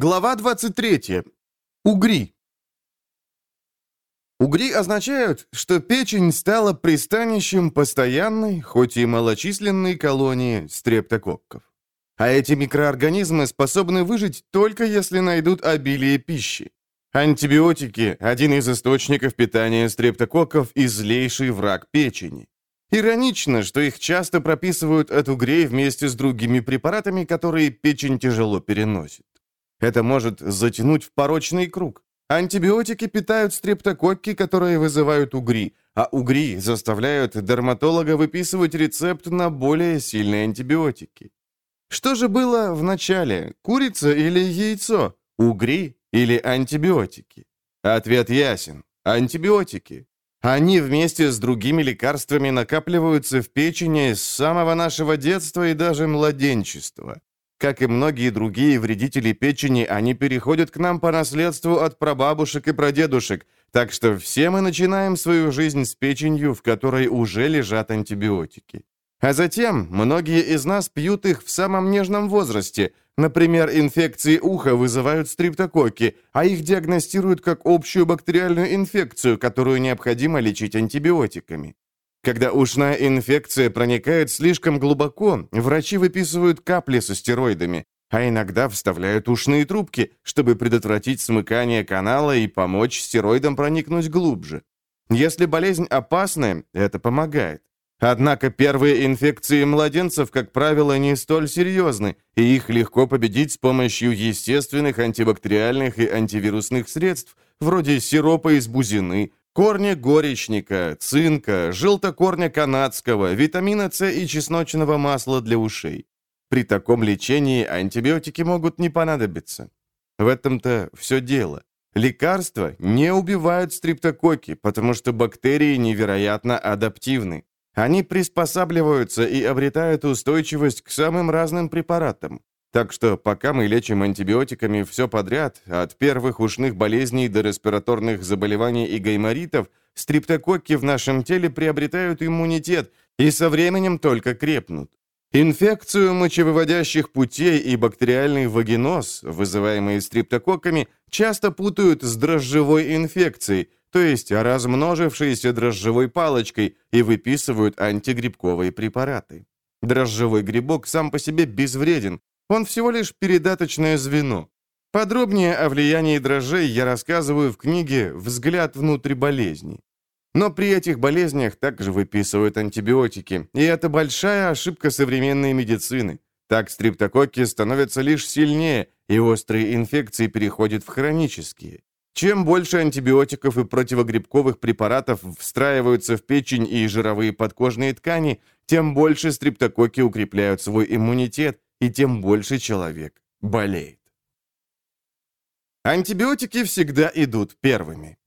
Глава 23. Угри. Угри означают, что печень стала пристанищем постоянной, хоть и малочисленной колонии стрептококков. А эти микроорганизмы способны выжить только если найдут обилие пищи. Антибиотики – один из источников питания стрептококков и злейший враг печени. Иронично, что их часто прописывают от угрей вместе с другими препаратами, которые печень тяжело переносит. Это может затянуть в порочный круг. Антибиотики питают стрептококки, которые вызывают угри, а угри заставляют дерматолога выписывать рецепт на более сильные антибиотики. Что же было в начале, курица или яйцо, угри или антибиотики? Ответ ясен – антибиотики. Они вместе с другими лекарствами накапливаются в печени с самого нашего детства и даже младенчества. Как и многие другие вредители печени, они переходят к нам по наследству от прабабушек и прадедушек, так что все мы начинаем свою жизнь с печенью, в которой уже лежат антибиотики. А затем многие из нас пьют их в самом нежном возрасте. Например, инфекции уха вызывают стриптококки, а их диагностируют как общую бактериальную инфекцию, которую необходимо лечить антибиотиками. Когда ушная инфекция проникает слишком глубоко, врачи выписывают капли со стероидами, а иногда вставляют ушные трубки, чтобы предотвратить смыкание канала и помочь стероидам проникнуть глубже. Если болезнь опасная, это помогает. Однако первые инфекции младенцев, как правило, не столь серьезны, и их легко победить с помощью естественных антибактериальных и антивирусных средств, вроде сиропа из бузины, корня горечника, цинка, желтокорня канадского, витамина С и чесночного масла для ушей. При таком лечении антибиотики могут не понадобиться. В этом-то все дело. Лекарства не убивают стриптококки, потому что бактерии невероятно адаптивны. Они приспосабливаются и обретают устойчивость к самым разным препаратам. Так что пока мы лечим антибиотиками все подряд, от первых ушных болезней до респираторных заболеваний и гайморитов, стриптококки в нашем теле приобретают иммунитет и со временем только крепнут. Инфекцию мочевыводящих путей и бактериальный вагиноз, вызываемые стриптококками, часто путают с дрожжевой инфекцией, то есть размножившейся дрожжевой палочкой, и выписывают антигрибковые препараты. Дрожжевой грибок сам по себе безвреден, он всего лишь передаточное звено. Подробнее о влиянии дрожжей я рассказываю в книге «Взгляд внутрь болезни». Но при этих болезнях также выписывают антибиотики, и это большая ошибка современной медицины. Так стриптококки становятся лишь сильнее, и острые инфекции переходят в хронические. Чем больше антибиотиков и противогрибковых препаратов встраиваются в печень и жировые подкожные ткани, тем больше стриптококки укрепляют свой иммунитет, и тем больше человек болеет. Антибиотики всегда идут первыми.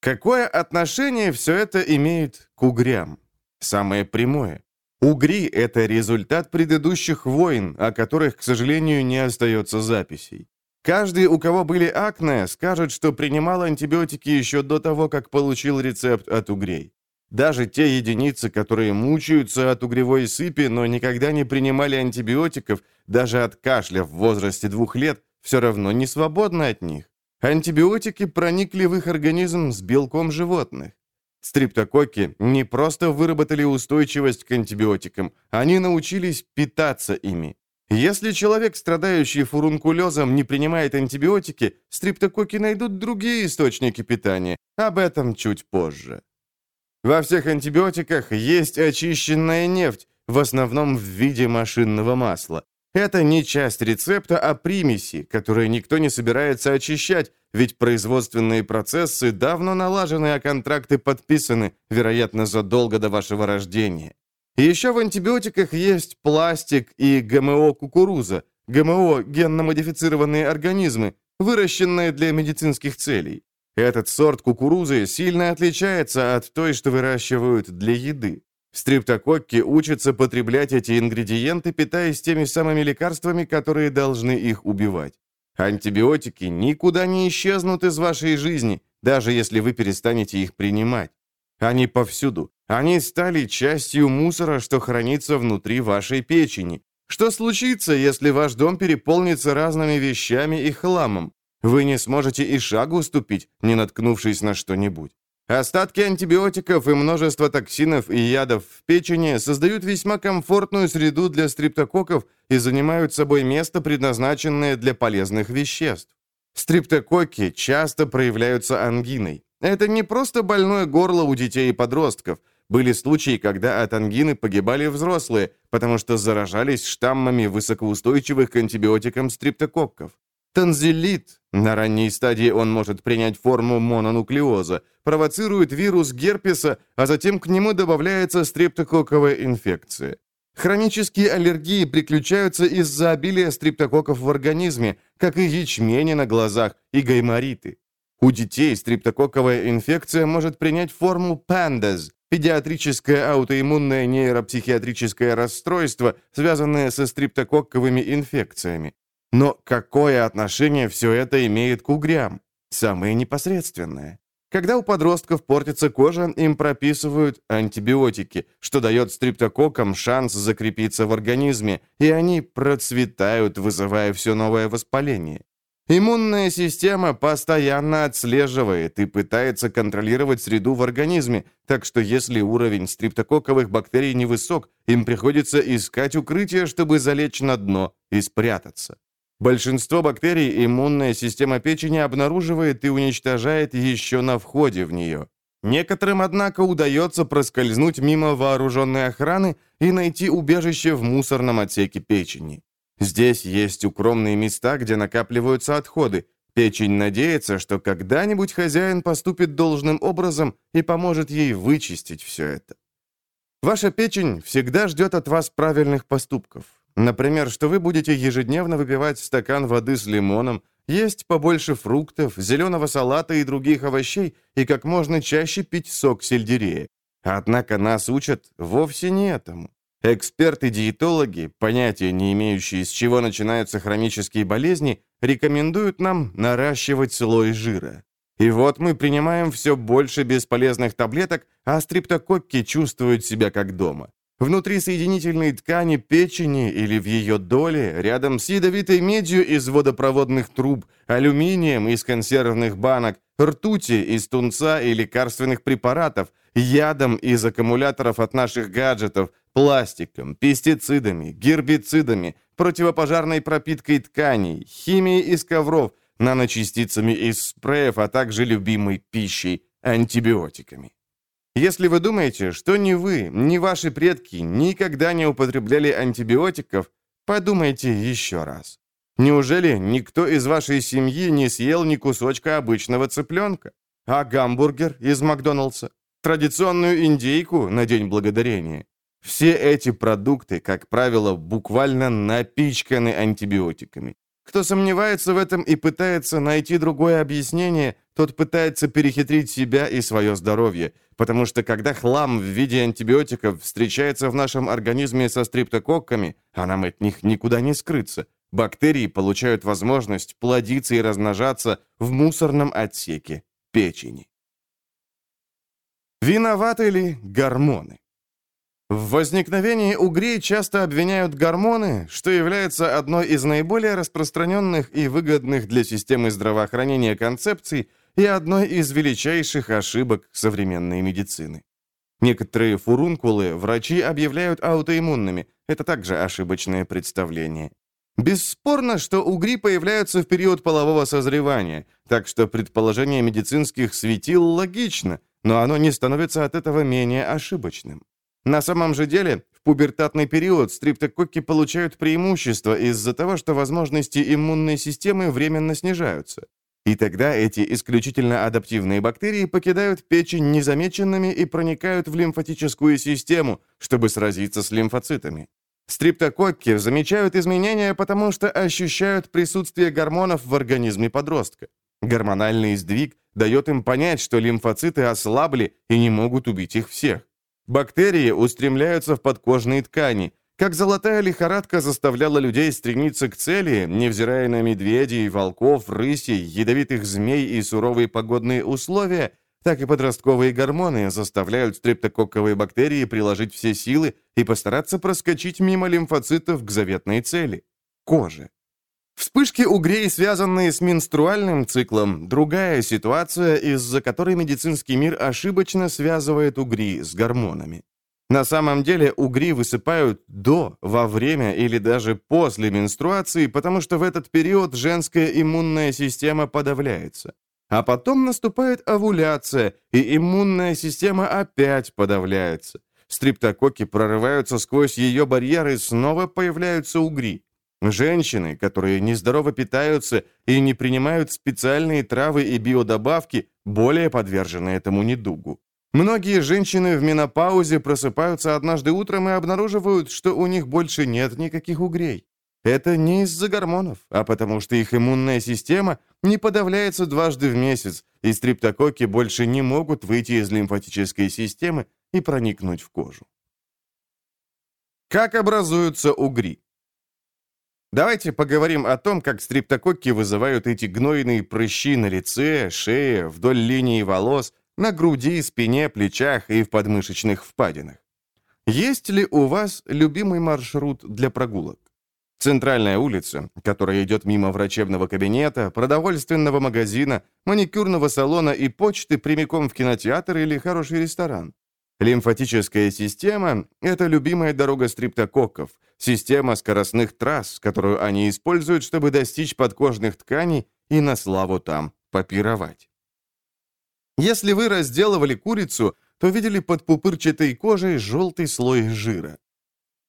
Какое отношение все это имеет к угрям? Самое прямое. Угри – это результат предыдущих войн, о которых, к сожалению, не остается записей. Каждый, у кого были акне, скажет, что принимал антибиотики еще до того, как получил рецепт от угрей. Даже те единицы, которые мучаются от угревой сыпи, но никогда не принимали антибиотиков, даже от кашля в возрасте двух лет, все равно не свободны от них. Антибиотики проникли в их организм с белком животных. Стриптококки не просто выработали устойчивость к антибиотикам, они научились питаться ими. Если человек, страдающий фурункулезом, не принимает антибиотики, стриптококки найдут другие источники питания. Об этом чуть позже. Во всех антибиотиках есть очищенная нефть, в основном в виде машинного масла. Это не часть рецепта, а примеси, которые никто не собирается очищать, ведь производственные процессы давно налажены, а контракты подписаны, вероятно, задолго до вашего рождения. Еще в антибиотиках есть пластик и ГМО кукуруза, ГМО – генно-модифицированные организмы, выращенные для медицинских целей. Этот сорт кукурузы сильно отличается от той, что выращивают для еды. Стриптококки учатся потреблять эти ингредиенты, питаясь теми самыми лекарствами, которые должны их убивать. Антибиотики никуда не исчезнут из вашей жизни, даже если вы перестанете их принимать. Они повсюду. Они стали частью мусора, что хранится внутри вашей печени. Что случится, если ваш дом переполнится разными вещами и хламом? Вы не сможете и шагу уступить, не наткнувшись на что-нибудь. Остатки антибиотиков и множество токсинов и ядов в печени создают весьма комфортную среду для стриптококков и занимают собой место, предназначенное для полезных веществ. Стриптококки часто проявляются ангиной. Это не просто больное горло у детей и подростков. Были случаи, когда от ангины погибали взрослые, потому что заражались штаммами высокоустойчивых к антибиотикам стриптококков. Танзелит, на ранней стадии он может принять форму мононуклеоза, провоцирует вирус герпеса, а затем к нему добавляется стрептококковая инфекция. Хронические аллергии приключаются из-за обилия стрептококков в организме, как и ячмени на глазах и гаймориты. У детей стрептококковая инфекция может принять форму PANDAS – педиатрическое аутоиммунное нейропсихиатрическое расстройство, связанное со стрептококковыми инфекциями. Но какое отношение все это имеет к угрям? Самое непосредственное. Когда у подростков портится кожа, им прописывают антибиотики, что дает стриптококкам шанс закрепиться в организме, и они процветают, вызывая все новое воспаление. Иммунная система постоянно отслеживает и пытается контролировать среду в организме, так что если уровень стриптококковых бактерий невысок, им приходится искать укрытие, чтобы залечь на дно и спрятаться. Большинство бактерий иммунная система печени обнаруживает и уничтожает еще на входе в нее. Некоторым, однако, удается проскользнуть мимо вооруженной охраны и найти убежище в мусорном отсеке печени. Здесь есть укромные места, где накапливаются отходы. Печень надеется, что когда-нибудь хозяин поступит должным образом и поможет ей вычистить все это. Ваша печень всегда ждет от вас правильных поступков. Например, что вы будете ежедневно выпивать стакан воды с лимоном, есть побольше фруктов, зеленого салата и других овощей и как можно чаще пить сок сельдерея. Однако нас учат вовсе не этому. Эксперты-диетологи, понятия не имеющие, с чего начинаются хронические болезни, рекомендуют нам наращивать слой жира. И вот мы принимаем все больше бесполезных таблеток, а стриптококки чувствуют себя как дома. Внутри соединительной ткани печени или в ее доле, рядом с ядовитой медью из водопроводных труб, алюминием из консервных банок, ртути из тунца и лекарственных препаратов, ядом из аккумуляторов от наших гаджетов, пластиком, пестицидами, гербицидами, противопожарной пропиткой тканей, химией из ковров, наночастицами из спреев, а также любимой пищей, антибиотиками. Если вы думаете, что ни вы, ни ваши предки никогда не употребляли антибиотиков, подумайте еще раз. Неужели никто из вашей семьи не съел ни кусочка обычного цыпленка? А гамбургер из Макдоналдса? Традиционную индейку на День Благодарения? Все эти продукты, как правило, буквально напичканы антибиотиками. Кто сомневается в этом и пытается найти другое объяснение, тот пытается перехитрить себя и свое здоровье, потому что когда хлам в виде антибиотиков встречается в нашем организме со стриптококками, а нам от них никуда не скрыться, бактерии получают возможность плодиться и размножаться в мусорном отсеке печени. Виноваты ли гормоны? В возникновении угрей часто обвиняют гормоны, что является одной из наиболее распространенных и выгодных для системы здравоохранения концепций и одной из величайших ошибок современной медицины. Некоторые фурункулы врачи объявляют аутоиммунными. Это также ошибочное представление. Бесспорно, что угри появляются в период полового созревания, так что предположение медицинских светил логично, но оно не становится от этого менее ошибочным. На самом же деле, в пубертатный период стриптококки получают преимущество из-за того, что возможности иммунной системы временно снижаются. И тогда эти исключительно адаптивные бактерии покидают печень незамеченными и проникают в лимфатическую систему, чтобы сразиться с лимфоцитами. Стриптококки замечают изменения, потому что ощущают присутствие гормонов в организме подростка. Гормональный сдвиг дает им понять, что лимфоциты ослабли и не могут убить их всех. Бактерии устремляются в подкожные ткани. Как золотая лихорадка заставляла людей стремиться к цели, невзирая на медведей, волков, рысей, ядовитых змей и суровые погодные условия, так и подростковые гормоны заставляют стрептококковые бактерии приложить все силы и постараться проскочить мимо лимфоцитов к заветной цели – коже. Вспышки угрей, связанные с менструальным циклом, другая ситуация, из-за которой медицинский мир ошибочно связывает угри с гормонами. На самом деле угри высыпают до, во время или даже после менструации, потому что в этот период женская иммунная система подавляется. А потом наступает овуляция, и иммунная система опять подавляется. Стриптококи прорываются сквозь ее барьеры, снова появляются угри. Женщины, которые нездорово питаются и не принимают специальные травы и биодобавки, более подвержены этому недугу. Многие женщины в менопаузе просыпаются однажды утром и обнаруживают, что у них больше нет никаких угрей. Это не из-за гормонов, а потому что их иммунная система не подавляется дважды в месяц, и стриптококи больше не могут выйти из лимфатической системы и проникнуть в кожу. Как образуются угри? Давайте поговорим о том, как стриптококки вызывают эти гнойные прыщи на лице, шее, вдоль линии волос, на груди, спине, плечах и в подмышечных впадинах. Есть ли у вас любимый маршрут для прогулок? Центральная улица, которая идет мимо врачебного кабинета, продовольственного магазина, маникюрного салона и почты прямиком в кинотеатр или хороший ресторан. Лимфатическая система – это любимая дорога стриптококков, система скоростных трасс, которую они используют, чтобы достичь подкожных тканей и на славу там попировать. Если вы разделывали курицу, то видели под пупырчатой кожей желтый слой жира.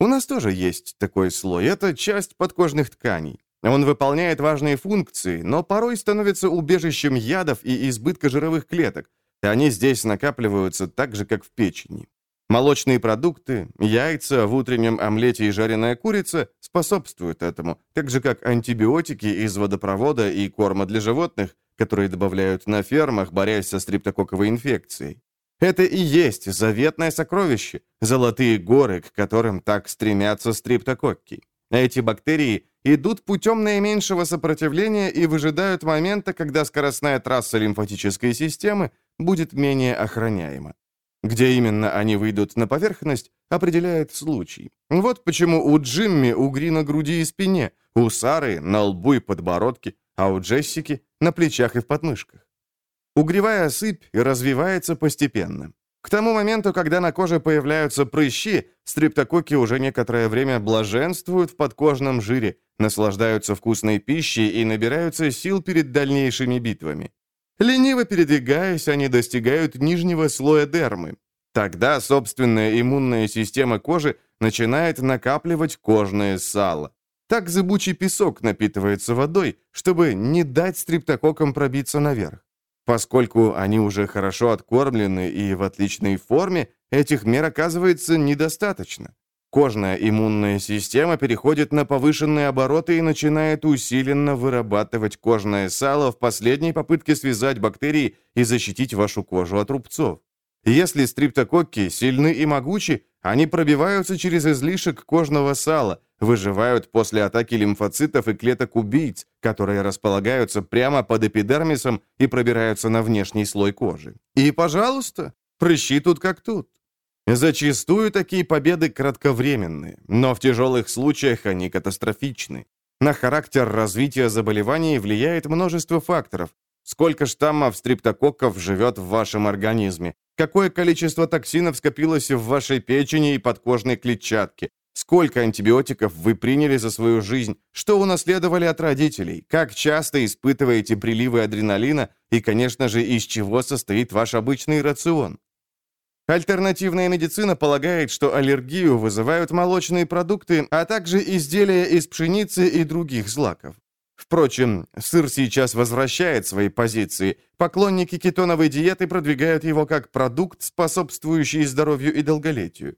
У нас тоже есть такой слой. Это часть подкожных тканей. Он выполняет важные функции, но порой становится убежищем ядов и избытка жировых клеток. Они здесь накапливаются так же, как в печени. Молочные продукты, яйца в утреннем омлете и жареная курица способствуют этому, так же как антибиотики из водопровода и корма для животных, которые добавляют на фермах, борясь со стриптококковой инфекцией. Это и есть заветное сокровище, золотые горы, к которым так стремятся стриптококки. Эти бактерии идут путем наименьшего сопротивления и выжидают момента, когда скоростная трасса лимфатической системы будет менее охраняема. Где именно они выйдут на поверхность, определяет случай. Вот почему у Джимми угри на груди и спине, у Сары на лбу и подбородке, а у Джессики на плечах и в подмышках. Угревая сыпь развивается постепенно. К тому моменту, когда на коже появляются прыщи, стриптококи уже некоторое время блаженствуют в подкожном жире, наслаждаются вкусной пищей и набираются сил перед дальнейшими битвами. Лениво передвигаясь, они достигают нижнего слоя дермы. Тогда собственная иммунная система кожи начинает накапливать кожное сало. Так зыбучий песок напитывается водой, чтобы не дать стриптококкам пробиться наверх. Поскольку они уже хорошо откормлены и в отличной форме, этих мер оказывается недостаточно. Кожная иммунная система переходит на повышенные обороты и начинает усиленно вырабатывать кожное сало в последней попытке связать бактерии и защитить вашу кожу от рубцов. Если стриптококки сильны и могучи, они пробиваются через излишек кожного сала, выживают после атаки лимфоцитов и клеток-убийц, которые располагаются прямо под эпидермисом и пробираются на внешний слой кожи. И, пожалуйста, прыщи тут как тут. Зачастую такие победы кратковременные, но в тяжелых случаях они катастрофичны. На характер развития заболеваний влияет множество факторов. Сколько штаммов стриптококков живет в вашем организме? Какое количество токсинов скопилось в вашей печени и подкожной клетчатке? Сколько антибиотиков вы приняли за свою жизнь? Что унаследовали от родителей? Как часто испытываете приливы адреналина? И, конечно же, из чего состоит ваш обычный рацион? Альтернативная медицина полагает, что аллергию вызывают молочные продукты, а также изделия из пшеницы и других злаков. Впрочем, сыр сейчас возвращает свои позиции. Поклонники кетоновой диеты продвигают его как продукт, способствующий здоровью и долголетию.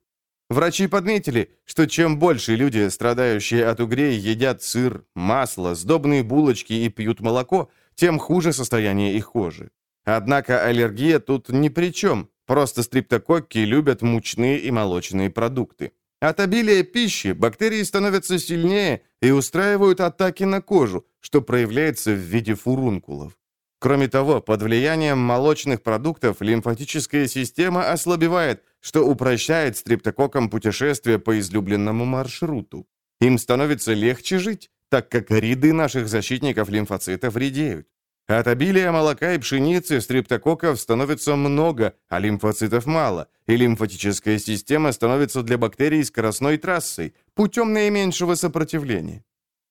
Врачи подметили, что чем больше люди, страдающие от угрей, едят сыр, масло, сдобные булочки и пьют молоко, тем хуже состояние их кожи. Однако аллергия тут ни при чем, просто стриптококки любят мучные и молочные продукты. От обилия пищи бактерии становятся сильнее и устраивают атаки на кожу, что проявляется в виде фурункулов. Кроме того, под влиянием молочных продуктов лимфатическая система ослабевает, что упрощает стрептококкам путешествие по излюбленному маршруту. Им становится легче жить, так как ряды наших защитников лимфоцитов редеют. От обилия молока и пшеницы стрептококков становится много, а лимфоцитов мало, и лимфатическая система становится для бактерий скоростной трассой, путем наименьшего сопротивления.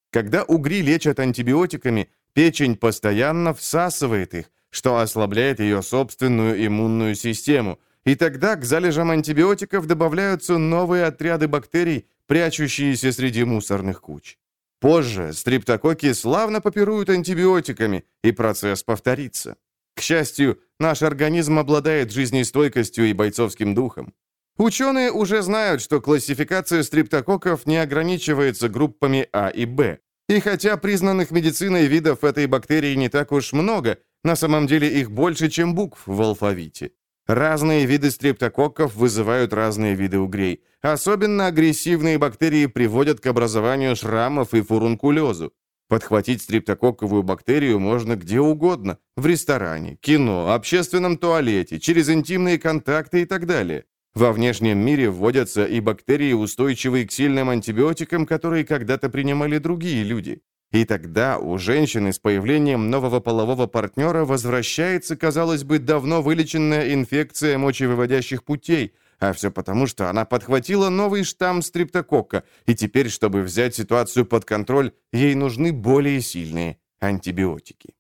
Когда угри лечат антибиотиками, печень постоянно всасывает их, что ослабляет ее собственную иммунную систему, и тогда к залежам антибиотиков добавляются новые отряды бактерий, прячущиеся среди мусорных куч. Позже стриптококки славно попируют антибиотиками, и процесс повторится. К счастью, наш организм обладает жизнестойкостью и бойцовским духом. Ученые уже знают, что классификация стриптококков не ограничивается группами А и Б. И хотя признанных медициной видов этой бактерии не так уж много, на самом деле их больше, чем букв в алфавите. Разные виды стрептококков вызывают разные виды угрей. Особенно агрессивные бактерии приводят к образованию шрамов и фурункулезу. Подхватить стрептококковую бактерию можно где угодно – в ресторане, кино, общественном туалете, через интимные контакты и так далее. Во внешнем мире вводятся и бактерии, устойчивые к сильным антибиотикам, которые когда-то принимали другие люди. И тогда у женщины с появлением нового полового партнера возвращается, казалось бы, давно вылеченная инфекция мочевыводящих путей, а все потому, что она подхватила новый штамм стриптококка, и теперь, чтобы взять ситуацию под контроль, ей нужны более сильные антибиотики.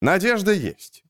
Надежда есть.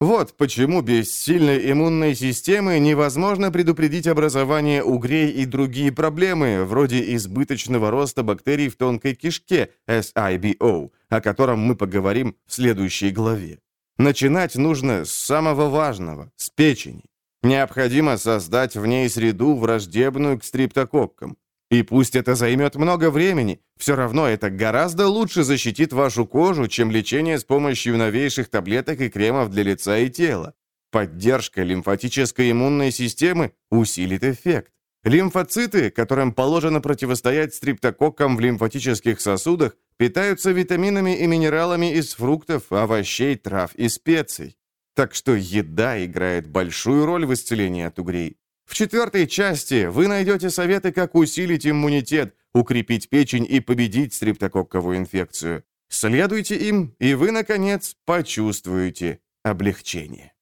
Вот почему без сильной иммунной системы невозможно предупредить образование угрей и другие проблемы, вроде избыточного роста бактерий в тонкой кишке, SIBO, о котором мы поговорим в следующей главе. Начинать нужно с самого важного, с печени. Необходимо создать в ней среду, враждебную к стриптококкам. И пусть это займет много времени, все равно это гораздо лучше защитит вашу кожу, чем лечение с помощью новейших таблеток и кремов для лица и тела. Поддержка лимфатической иммунной системы усилит эффект. Лимфоциты, которым положено противостоять стриптококкам в лимфатических сосудах, питаются витаминами и минералами из фруктов, овощей, трав и специй. Так что еда играет большую роль в исцелении от угрей. В четвертой части вы найдете советы, как усилить иммунитет, укрепить печень и победить стрептококковую инфекцию. Следуйте им, и вы, наконец, почувствуете облегчение.